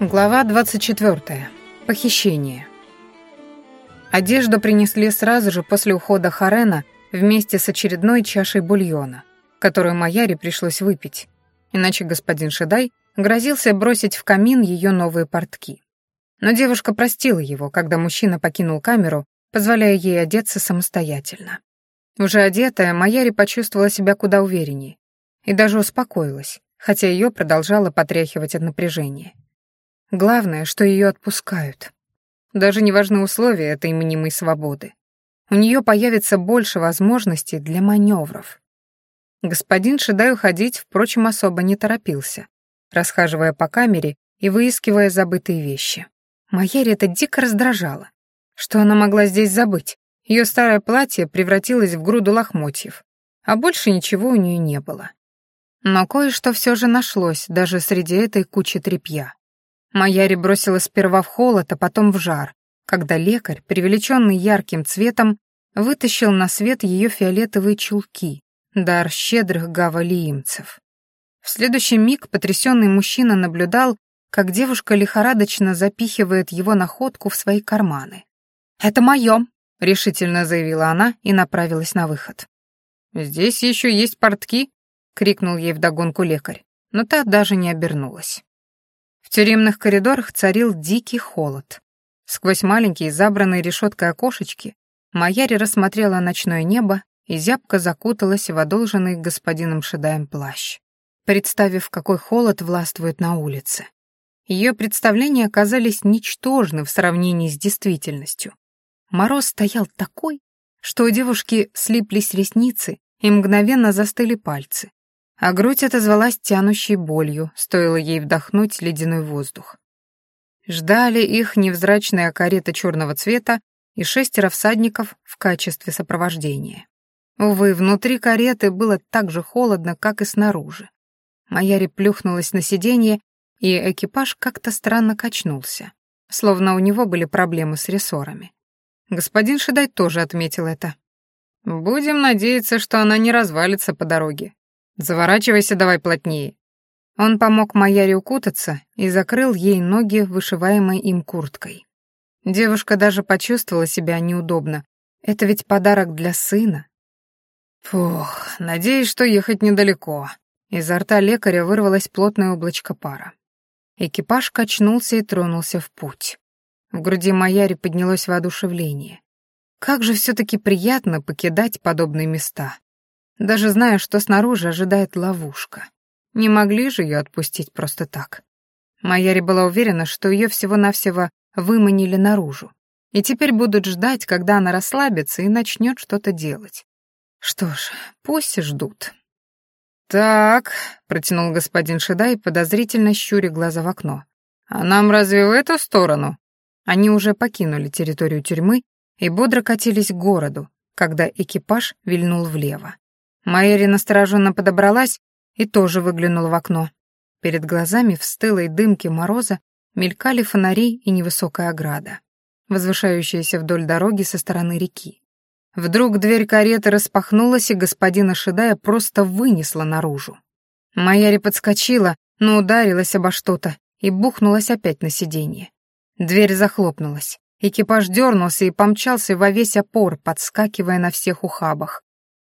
Глава 24. Похищение. Одежду принесли сразу же после ухода Харена вместе с очередной чашей бульона, которую Маяре пришлось выпить, иначе господин Шедай грозился бросить в камин ее новые портки. Но девушка простила его, когда мужчина покинул камеру, позволяя ей одеться самостоятельно. Уже одетая, Маяри почувствовала себя куда увереннее и даже успокоилась, хотя ее продолжало потряхивать от напряжения. Главное, что ее отпускают. Даже не важны условия этой мнимой свободы. У нее появится больше возможностей для маневров. Господин Шедай уходить, впрочем, особо не торопился, расхаживая по камере и выискивая забытые вещи. Майяри это дико раздражало. Что она могла здесь забыть? Ее старое платье превратилось в груду лохмотьев, а больше ничего у нее не было. Но кое-что все же нашлось даже среди этой кучи тряпья. Маяри бросила сперва в холод, а потом в жар, когда лекарь, привлеченный ярким цветом, вытащил на свет ее фиолетовые чулки, дар щедрых гавалиимцев. В следующий миг потрясенный мужчина наблюдал, как девушка лихорадочно запихивает его находку в свои карманы. «Это мое», — решительно заявила она и направилась на выход. «Здесь еще есть портки», — крикнул ей вдогонку лекарь, но та даже не обернулась. В тюремных коридорах царил дикий холод. Сквозь маленькие забранные решеткой окошечки Маяри рассмотрела ночное небо и зябко закуталась в одолженный господином Шедаем плащ, представив, какой холод властвует на улице. Ее представления оказались ничтожны в сравнении с действительностью. Мороз стоял такой, что у девушки слиплись ресницы и мгновенно застыли пальцы, а грудь отозвалась тянущей болью, стоило ей вдохнуть ледяной воздух. Ждали их невзрачная карета черного цвета и шестеро всадников в качестве сопровождения. Увы, внутри кареты было так же холодно, как и снаружи. Маяри плюхнулась на сиденье, и экипаж как-то странно качнулся, словно у него были проблемы с рессорами. Господин Шедай тоже отметил это. «Будем надеяться, что она не развалится по дороге», Заворачивайся давай плотнее. Он помог Маяре укутаться и закрыл ей ноги вышиваемой им курткой. Девушка даже почувствовала себя неудобно. Это ведь подарок для сына. Фух, надеюсь, что ехать недалеко. Изо рта лекаря вырвалось плотное облачко пара. Экипаж качнулся и тронулся в путь. В груди Маяри поднялось воодушевление. Как же все-таки приятно покидать подобные места даже зная, что снаружи ожидает ловушка. Не могли же ее отпустить просто так. Майяри была уверена, что ее всего-навсего выманили наружу, и теперь будут ждать, когда она расслабится и начнет что-то делать. Что ж, пусть ждут. «Так», — протянул господин Шедай, подозрительно щуря глаза в окно. «А нам разве в эту сторону?» Они уже покинули территорию тюрьмы и бодро катились к городу, когда экипаж вильнул влево. Майери настороженно подобралась и тоже выглянула в окно. Перед глазами в стылой дымке мороза мелькали фонари и невысокая ограда, возвышающаяся вдоль дороги со стороны реки. Вдруг дверь кареты распахнулась, и господина Шедая просто вынесла наружу. Майяри подскочила, но ударилась обо что-то и бухнулась опять на сиденье. Дверь захлопнулась. Экипаж дернулся и помчался во весь опор, подскакивая на всех ухабах.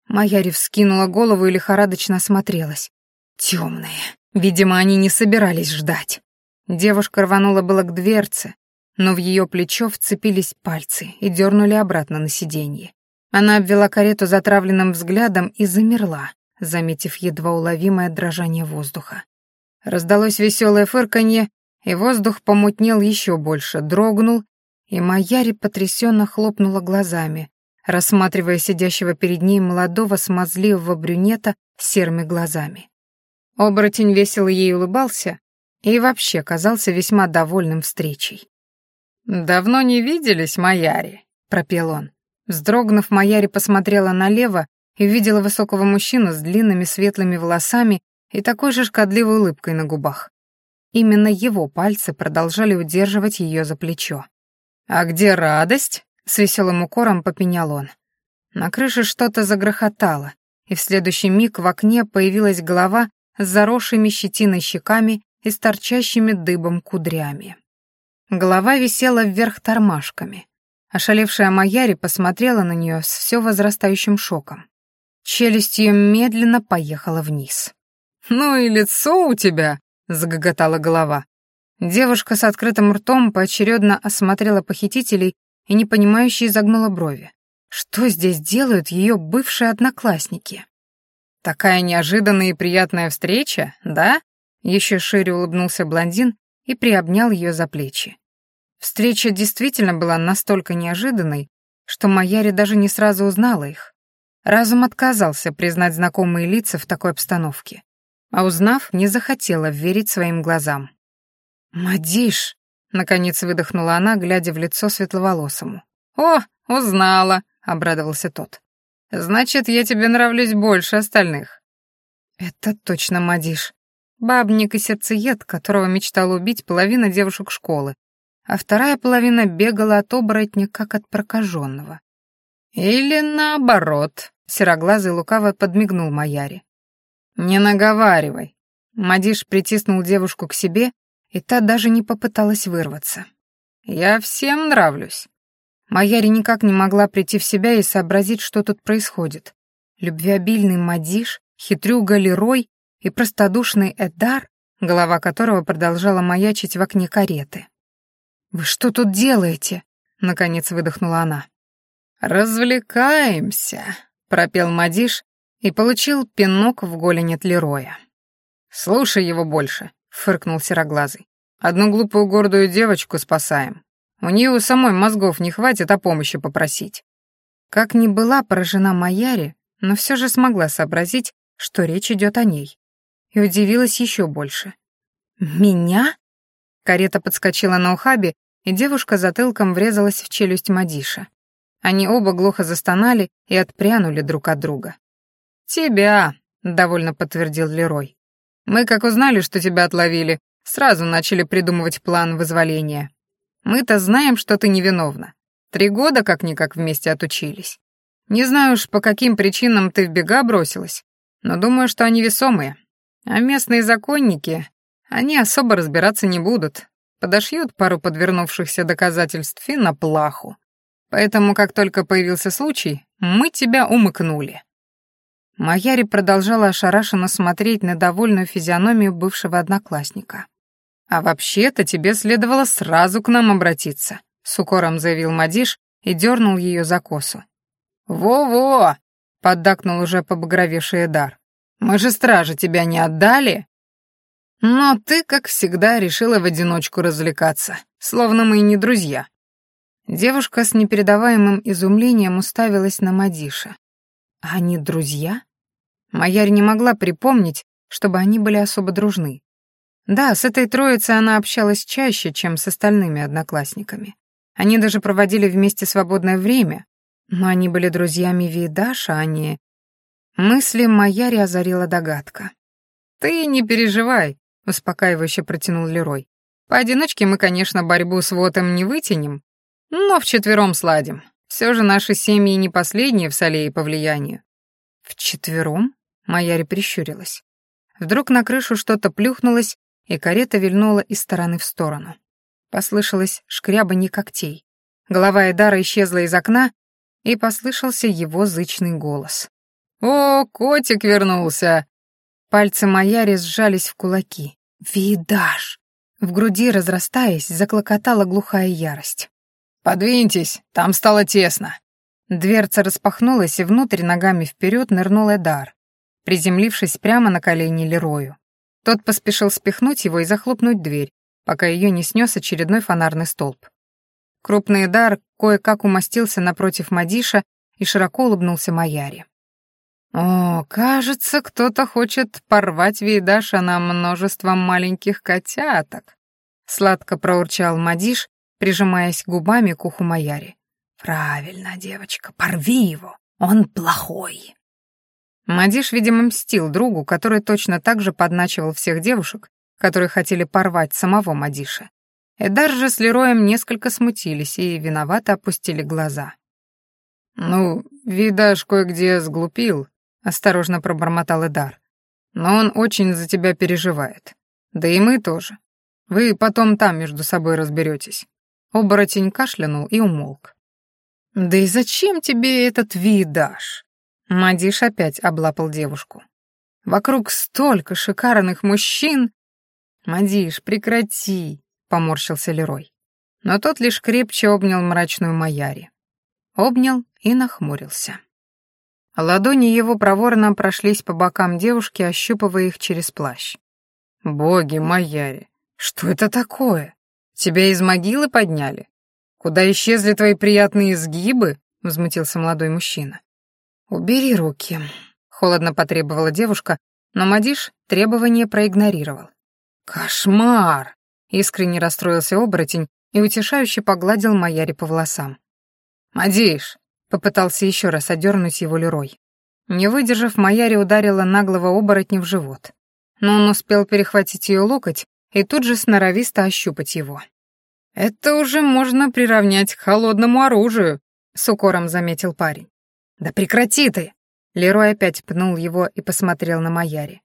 Маяри вскинула голову и лихорадочно осмотрелась. Темные. Видимо, они не собирались ждать. Девушка рванула было к дверце, но в ее плечо вцепились пальцы и дернули обратно на сиденье. Она обвела карету затравленным взглядом и замерла, заметив едва уловимое дрожание воздуха. Раздалось веселое фырканье, и воздух помутнел еще больше, дрогнул, и Маяри потрясенно хлопнула глазами, рассматривая сидящего перед ней молодого смазливого брюнета с серыми глазами. Оборотень весело ей улыбался и вообще казался весьма довольным встречей. «Давно не виделись, Маяри», — пропел он. Вздрогнув, Маяри посмотрела налево и увидела высокого мужчину с длинными светлыми волосами и такой же шкодливой улыбкой на губах. Именно его пальцы продолжали удерживать ее за плечо. «А где радость?» С веселым укором попенял он. На крыше что-то загрохотало, и в следующий миг в окне появилась голова с заросшими щетиной щеками и с торчащими дыбом кудрями. Голова висела вверх тормашками. Ошалевшая Маяри посмотрела на нее с все возрастающим шоком. Челюсть ее медленно поехала вниз. «Ну и лицо у тебя!» — загоготала голова. Девушка с открытым ртом поочередно осмотрела похитителей и непонимающе изогнула брови. Что здесь делают ее бывшие одноклассники? Такая неожиданная и приятная встреча, да? Еще шире улыбнулся блондин и приобнял ее за плечи. Встреча действительно была настолько неожиданной, что Маяри даже не сразу узнала их. Разум отказался признать знакомые лица в такой обстановке, а узнав, не захотела верить своим глазам. «Мадиш!» — наконец выдохнула она, глядя в лицо светловолосому. «О, узнала!» — обрадовался тот. «Значит, я тебе нравлюсь больше остальных». «Это точно Мадиш. Бабник и сердцеед, которого мечтала убить половина девушек школы, а вторая половина бегала от оборотня, как от прокаженного. «Или наоборот», — сероглазый лукаво подмигнул Маяре. «Не наговаривай». Мадиш притиснул девушку к себе и та даже не попыталась вырваться. «Я всем нравлюсь». Маяри никак не могла прийти в себя и сообразить, что тут происходит. Любвеобильный Мадиш, хитрюга Лерой и простодушный Эдар, голова которого продолжала маячить в окне кареты. «Вы что тут делаете?» — наконец выдохнула она. «Развлекаемся», — пропел Мадиш и получил пинок в голень от Лероя. «Слушай его больше», фыркнул сероглазый. «Одну глупую гордую девочку спасаем. У нее у самой мозгов не хватит о помощи попросить». Как ни была поражена Маяри, но все же смогла сообразить, что речь идет о ней. И удивилась еще больше. «Меня?» Карета подскочила на ухабе, и девушка затылком врезалась в челюсть Мадиша. Они оба глухо застонали и отпрянули друг от друга. «Тебя», — довольно подтвердил Лерой. Мы, как узнали, что тебя отловили, сразу начали придумывать план вызволения. Мы-то знаем, что ты невиновна. Три года как-никак вместе отучились. Не знаю уж, по каким причинам ты в бега бросилась, но думаю, что они весомые. А местные законники, они особо разбираться не будут. Подошьют пару подвернувшихся доказательств и на плаху. Поэтому, как только появился случай, мы тебя умыкнули. Маяри продолжала ошарашенно смотреть на довольную физиономию бывшего одноклассника. «А вообще-то тебе следовало сразу к нам обратиться», — с укором заявил Мадиш и дернул ее за косу. «Во-во!» — поддакнул уже побагровевший Эдар. «Мы же стражи тебя не отдали?» «Но ты, как всегда, решила в одиночку развлекаться, словно мы и не друзья». Девушка с непередаваемым изумлением уставилась на Мадиша. «Они друзья?» Маярь не могла припомнить, чтобы они были особо дружны. Да, с этой троицей она общалась чаще, чем с остальными одноклассниками. Они даже проводили вместе свободное время, но они были друзьями Видаша, а не... Мысли Маяри озарила догадка. «Ты не переживай», — успокаивающе протянул Лерой. «Поодиночке мы, конечно, борьбу с Вотом не вытянем, но вчетвером сладим. Все же наши семьи не последние в Салее по влиянию». «Вчетвером?» Маяри прищурилась. Вдруг на крышу что-то плюхнулось, и карета вильнула из стороны в сторону. Послышалось шкрябанье когтей. Голова Эдара исчезла из окна, и послышался его зычный голос. «О, котик вернулся!» Пальцы Маяри сжались в кулаки. «Видаш!» В груди, разрастаясь, заклокотала глухая ярость. «Подвиньтесь, там стало тесно!» Дверца распахнулась, и внутрь ногами вперед нырнул Эдар, приземлившись прямо на колени Лерою. Тот поспешил спихнуть его и захлопнуть дверь, пока ее не снес очередной фонарный столб. Крупный дар кое-как умостился напротив Мадиша и широко улыбнулся Маяре. «О, кажется, кто-то хочет порвать Вейдаша на множество маленьких котяток», — сладко проурчал Мадиш, прижимаясь губами к уху Маяри. «Правильно, девочка, порви его, он плохой». Мадиш, видимо, мстил другу, который точно так же подначивал всех девушек, которые хотели порвать самого Мадиша. Эдар же с Лероем несколько смутились и виновато опустили глаза. «Ну, видаш, кое-где сглупил», — осторожно пробормотал Эдар. «Но он очень за тебя переживает. Да и мы тоже. Вы потом там между собой разберетесь. Оборотень кашлянул и умолк. «Да и зачем тебе этот видаж?» Мадиш опять облапал девушку. «Вокруг столько шикарных мужчин!» «Мадиш, прекрати!» — поморщился Лерой. Но тот лишь крепче обнял мрачную Маяри. Обнял и нахмурился. Ладони его проворно прошлись по бокам девушки, ощупывая их через плащ. «Боги, Маяри, что это такое? Тебя из могилы подняли? Куда исчезли твои приятные изгибы?» — возмутился молодой мужчина. «Убери руки», — холодно потребовала девушка, но Мадиш требование проигнорировал. «Кошмар!» — искренне расстроился оборотень и утешающе погладил Маяри по волосам. «Мадиш!» Попытался еще раз одернуть его Лерой. Не выдержав, Маяри ударила наглого оборотня в живот. Но он успел перехватить ее локоть и тут же сноровисто ощупать его. «Это уже можно приравнять к холодному оружию», — с укором заметил парень. «Да прекрати ты!» Лерой опять пнул его и посмотрел на Маяри.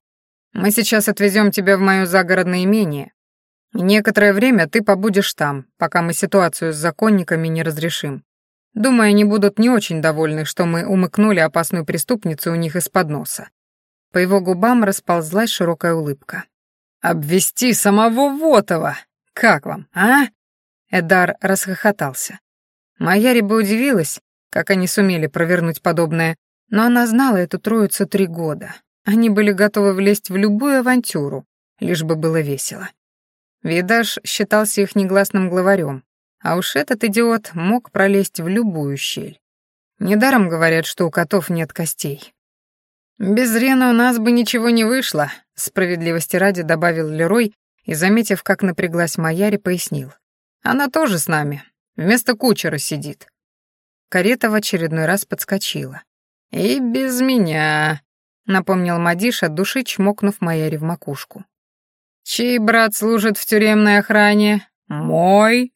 «Мы сейчас отвезем тебя в мое загородное имение. некоторое время ты побудешь там, пока мы ситуацию с законниками не разрешим. Думаю, они будут не очень довольны, что мы умыкнули опасную преступницу у них из-под носа. По его губам расползлась широкая улыбка. «Обвести самого Вотова! Как вам, а?» Эдар расхохотался. Моя бы удивилась, как они сумели провернуть подобное, но она знала эту троицу три года. Они были готовы влезть в любую авантюру, лишь бы было весело. Видаш считался их негласным главарем, а уж этот идиот мог пролезть в любую щель. Недаром говорят, что у котов нет костей. «Без Рена у нас бы ничего не вышло», — справедливости ради добавил Лерой и, заметив, как напряглась Маяри, пояснил. «Она тоже с нами. Вместо кучера сидит». Карета в очередной раз подскочила. «И без меня», — напомнил Мадиш от души, чмокнув Маяри в макушку. «Чей брат служит в тюремной охране? Мой?»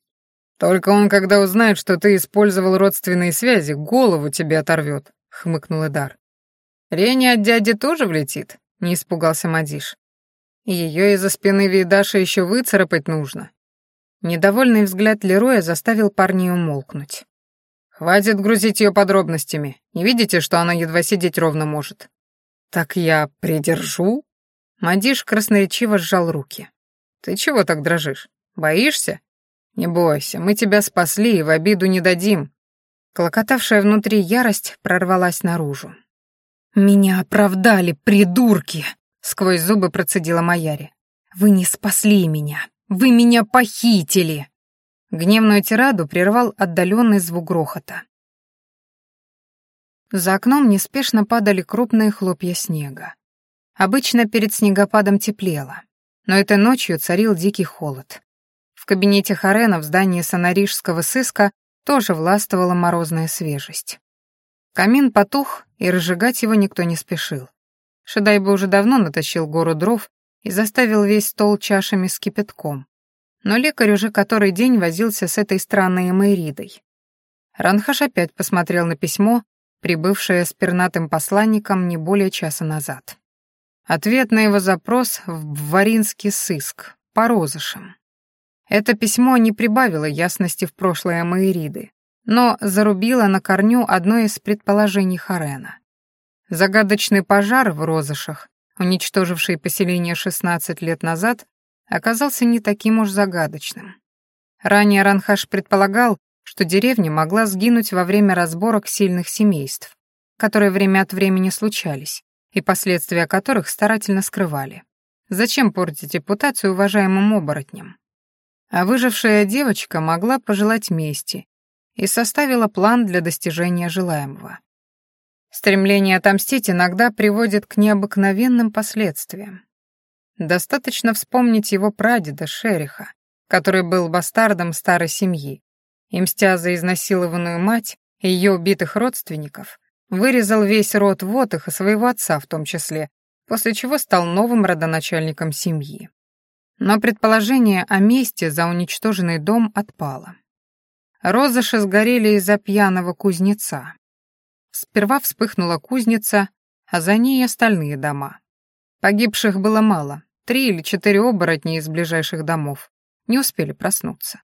«Только он, когда узнает, что ты использовал родственные связи, голову тебе оторвет», — хмыкнул Эдар. «Рене от дяди тоже влетит?» — не испугался Мадиш. «Ее из-за спины Видаша еще выцарапать нужно». Недовольный взгляд Лероя заставил парней умолкнуть. «Хватит грузить ее подробностями. Не видите, что она едва сидеть ровно может?» «Так я придержу?» Мадиш красноречиво сжал руки. «Ты чего так дрожишь? Боишься?» «Не бойся, мы тебя спасли и в обиду не дадим». Клокотавшая внутри ярость прорвалась наружу. «Меня оправдали, придурки!» — сквозь зубы процедила Маяри. «Вы не спасли меня! Вы меня похитили!» Гневную тираду прервал отдаленный звук грохота. За окном неспешно падали крупные хлопья снега. Обычно перед снегопадом теплело, но этой ночью царил дикий холод. В кабинете Харена в здании сонарижского сыска тоже властвовала морозная свежесть. Камин потух, и разжигать его никто не спешил. Шедай бы уже давно натащил гору дров и заставил весь стол чашами с кипятком. Но лекарь уже который день возился с этой странной эмейридой. Ранхаш опять посмотрел на письмо, прибывшее с пернатым посланником не более часа назад. Ответ на его запрос в Варинский сыск, по розышам. Это письмо не прибавило ясности в прошлое Маириды, но зарубило на корню одно из предположений Харена. Загадочный пожар в розышах, уничтоживший поселение 16 лет назад, оказался не таким уж загадочным. Ранее Ранхаш предполагал, что деревня могла сгинуть во время разборок сильных семейств, которые время от времени случались, и последствия которых старательно скрывали. Зачем портить репутацию уважаемым оборотням? А выжившая девочка могла пожелать мести и составила план для достижения желаемого. Стремление отомстить иногда приводит к необыкновенным последствиям. Достаточно вспомнить его прадеда Шериха, который был бастардом старой семьи, и, мстя за изнасилованную мать и ее убитых родственников, вырезал весь род Вотых и своего отца в том числе, после чего стал новым родоначальником семьи. Но предположение о месте за уничтоженный дом отпало. Розыши сгорели из-за пьяного кузнеца. Сперва вспыхнула кузница, а за ней остальные дома. Погибших было мало, три или четыре оборотни из ближайших домов не успели проснуться.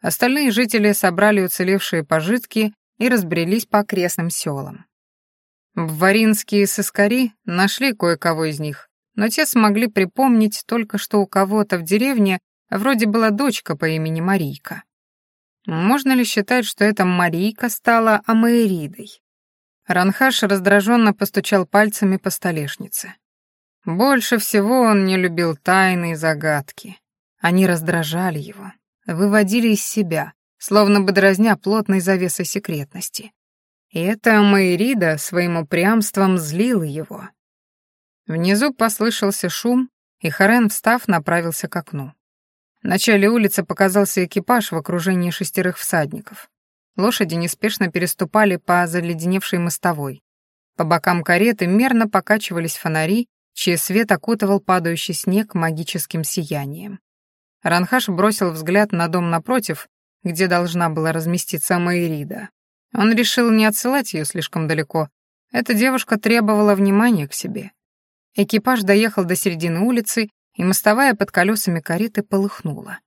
Остальные жители собрали уцелевшие пожитки и разбрелись по окрестным селам. Варинские сыскари нашли кое-кого из них, но те смогли припомнить только, что у кого-то в деревне вроде была дочка по имени Марийка. Можно ли считать, что эта Марийка стала Амаэридой? Ранхаш раздраженно постучал пальцами по столешнице. Больше всего он не любил тайны и загадки. Они раздражали его, выводили из себя, словно бы дразня плотной завесой секретности. И эта Майрида своим упрямством злила его. Внизу послышался шум, и Харен, встав, направился к окну. В начале улицы показался экипаж в окружении шестерых всадников. Лошади неспешно переступали по заледеневшей мостовой. По бокам кареты мерно покачивались фонари, чей свет окутывал падающий снег магическим сиянием. Ранхаш бросил взгляд на дом напротив, где должна была разместиться Майрида. Он решил не отсылать ее слишком далеко. Эта девушка требовала внимания к себе. Экипаж доехал до середины улицы, и мостовая под колесами кареты полыхнула.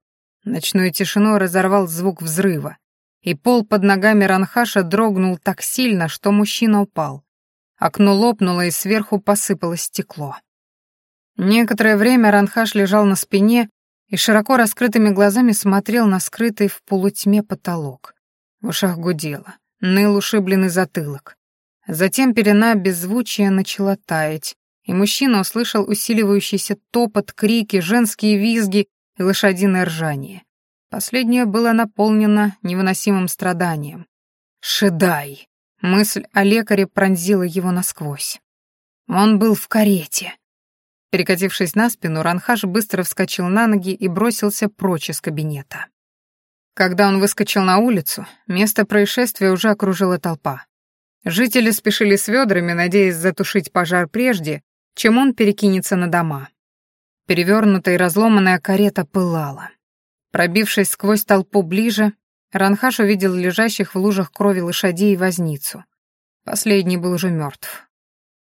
Ночную тишину разорвал звук взрыва, и пол под ногами Ранхаша дрогнул так сильно, что мужчина упал. Окно лопнуло, и сверху посыпалось стекло. Некоторое время Ранхаш лежал на спине и широко раскрытыми глазами смотрел на скрытый в полутьме потолок. В ушах гудело, ныл ушибленный затылок. Затем пелена беззвучия начала таять, и мужчина услышал усиливающийся топот, крики, женские визги и лошадиное ржание. Последнее было наполнено невыносимым страданием. «Шедай!» Мысль о лекаре пронзила его насквозь. Он был в карете. Перекатившись на спину, Ранхаш быстро вскочил на ноги и бросился прочь из кабинета. Когда он выскочил на улицу, место происшествия уже окружила толпа. Жители спешили с ведрами, надеясь затушить пожар прежде, чем он перекинется на дома. Перевернутая и разломанная карета пылала. Пробившись сквозь толпу ближе, Ранхаш увидел лежащих в лужах крови лошадей и возницу. Последний был уже мертв.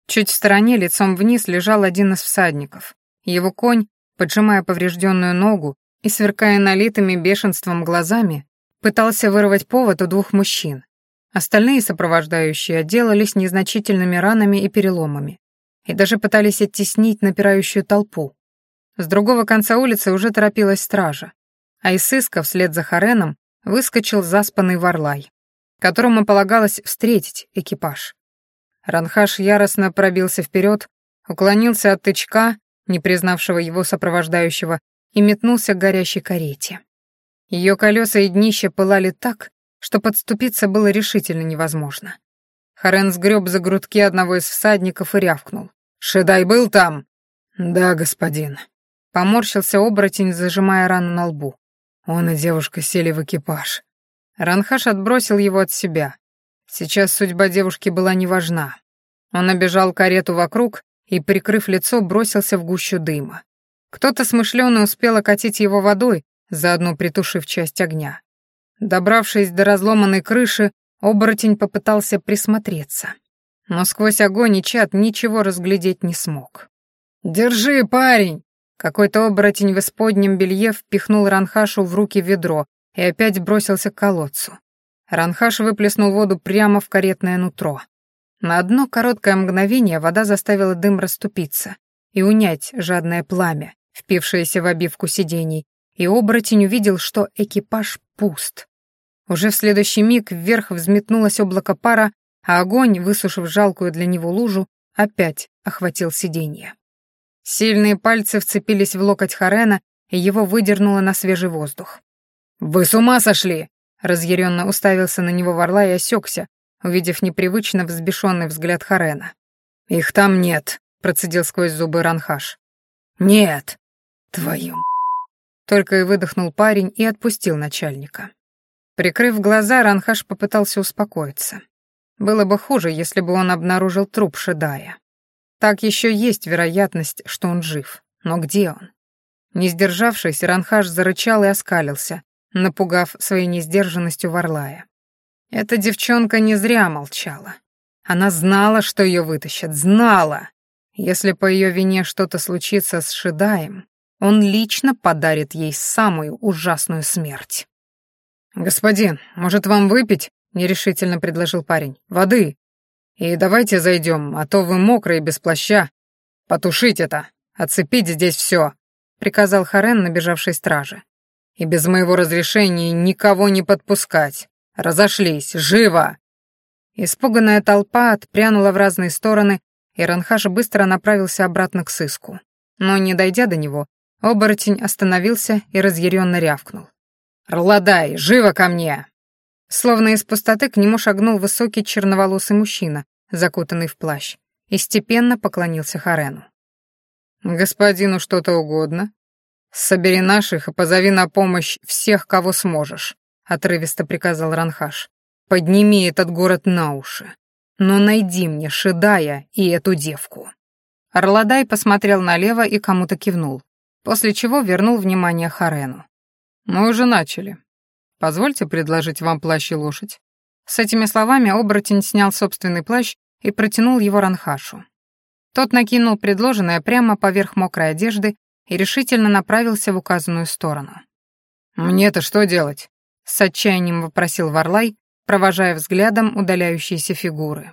Чуть в стороне, лицом вниз, лежал один из всадников. Его конь, поджимая поврежденную ногу и сверкая налитыми бешенством глазами, пытался вырвать повод у двух мужчин. Остальные сопровождающие отделались незначительными ранами и переломами и даже пытались оттеснить напирающую толпу. С другого конца улицы уже торопилась стража, а из сыска вслед за Хареном выскочил заспанный Варлай, которому полагалось встретить экипаж. Ранхаш яростно пробился вперед, уклонился от тычка, не признавшего его сопровождающего, и метнулся к горящей карете. Ее колеса и днище пылали так, что подступиться было решительно невозможно. Харен сгреб за грудки одного из всадников и рявкнул. «Шедай был там?» «Да, господин». Поморщился оборотень, зажимая рану на лбу. Он и девушка сели в экипаж. Ранхаш отбросил его от себя. Сейчас судьба девушки была не важна. Он обежал карету вокруг и, прикрыв лицо, бросился в гущу дыма. Кто-то смышлёно успел окатить его водой, заодно притушив часть огня. Добравшись до разломанной крыши, оборотень попытался присмотреться. Но сквозь огонь и чад ничего разглядеть не смог. «Держи, парень!» Какой-то оборотень в исподнем белье впихнул Ранхашу в руки ведро и опять бросился к колодцу. Ранхаш выплеснул воду прямо в каретное нутро. На одно короткое мгновение вода заставила дым расступиться и унять жадное пламя, впившееся в обивку сидений, и оборотень увидел, что экипаж пуст. Уже в следующий миг вверх взметнулось облако пара, а огонь, высушив жалкую для него лужу, опять охватил сиденье. Сильные пальцы вцепились в локоть Харена, и его выдернуло на свежий воздух. «Вы с ума сошли!» Разъяренно уставился на него Варла и осекся, увидев непривычно взбешенный взгляд Харена. «Их там нет», — процедил сквозь зубы Ранхаш. «Нет!» «Твою Только и выдохнул парень и отпустил начальника. Прикрыв глаза, Ранхаш попытался успокоиться. Было бы хуже, если бы он обнаружил труп Шедая. Так еще есть вероятность, что он жив. Но где он? Не сдержавшись, Ранхаш зарычал и оскалился, напугав своей несдержанностью Варлая. Эта девчонка не зря молчала. Она знала, что ее вытащат, знала. Если по ее вине что-то случится с Шидаем, он лично подарит ей самую ужасную смерть. «Господин, может, вам выпить?» — нерешительно предложил парень. «Воды. И давайте зайдем, а то вы мокрые без плаща. Потушить это, оцепить здесь все», — приказал Харен набежавшей страже. «И без моего разрешения никого не подпускать. Разошлись, живо!» Испуганная толпа отпрянула в разные стороны, и Ранхаш быстро направился обратно к сыску. Но, не дойдя до него, оборотень остановился и разъяренно рявкнул. «Рладай, живо ко мне!» Словно из пустоты к нему шагнул высокий черноволосый мужчина, закутанный в плащ, и степенно поклонился Харену. «Господину что-то угодно? Собери наших и позови на помощь всех, кого сможешь», — отрывисто приказал Ранхаш. Подними этот город на уши. Но найди мне Шидая и эту девку». Орладай посмотрел налево и кому-то кивнул, после чего вернул внимание Харену. «Мы уже начали. Позвольте предложить вам плащ и лошадь». С этими словами оборотень снял собственный плащ и протянул его Ранхашу. Тот накинул предложенное прямо поверх мокрой одежды и решительно направился в указанную сторону. «Мне-то что делать?» — с отчаянием вопросил Варлай, провожая взглядом удаляющиеся фигуры.